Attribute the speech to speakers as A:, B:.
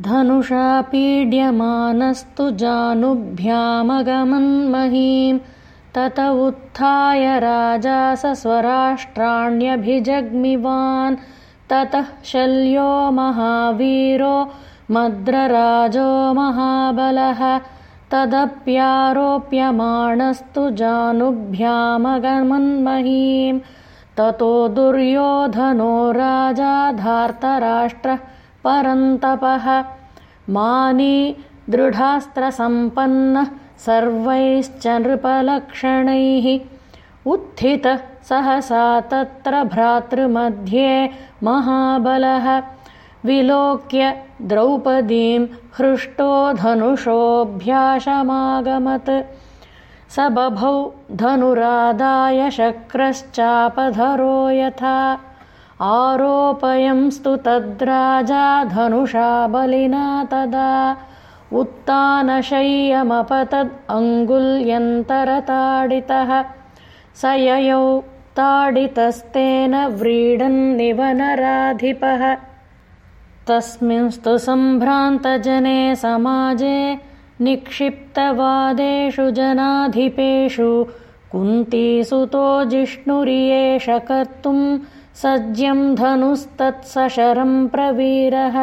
A: धनुषा पीड्यमानस्तु जानुभ्यामगमन्महीं तत उत्थाय राजा स स्वराष्ट्राण्यभिजग्मिवान् ततः शल्यो महावीरो मद्रराजो महाबलः तदप्यारोप्यमाणस्तु जानुभ्यामगमन्महीं ततो दुर्योधनो राजा धार्तराष्ट्रः परन्तपः मानी दृढास्त्रसम्पन्नः सर्वैश्च नृपलक्षणैः उत्थितः सहसा तत्र भ्रातृमध्ये महाबलः विलोक्य द्रौपदीं हृष्टो धनुषोऽभ्याशमागमत् स बभौ धनुरादाय शक्रश्चापधरो यथा आरोपयंस्तु तद्राजा धनुषा बलिना तदा। उत्तानशय्यमपतद् अङ्गुल्यन्तरताडितः। स ययौ ताडितस्तेन व्रीडन्निवनराधिपः तस्मिंस्तु सम्भ्रान्तजने समाजे निक्षिप्तवादेषु जनाधिपेषु कुन्तीसुतो जिष्णुरियेष कर्तुम् सज्यं धनुस्तत्सशरं प्रवीरः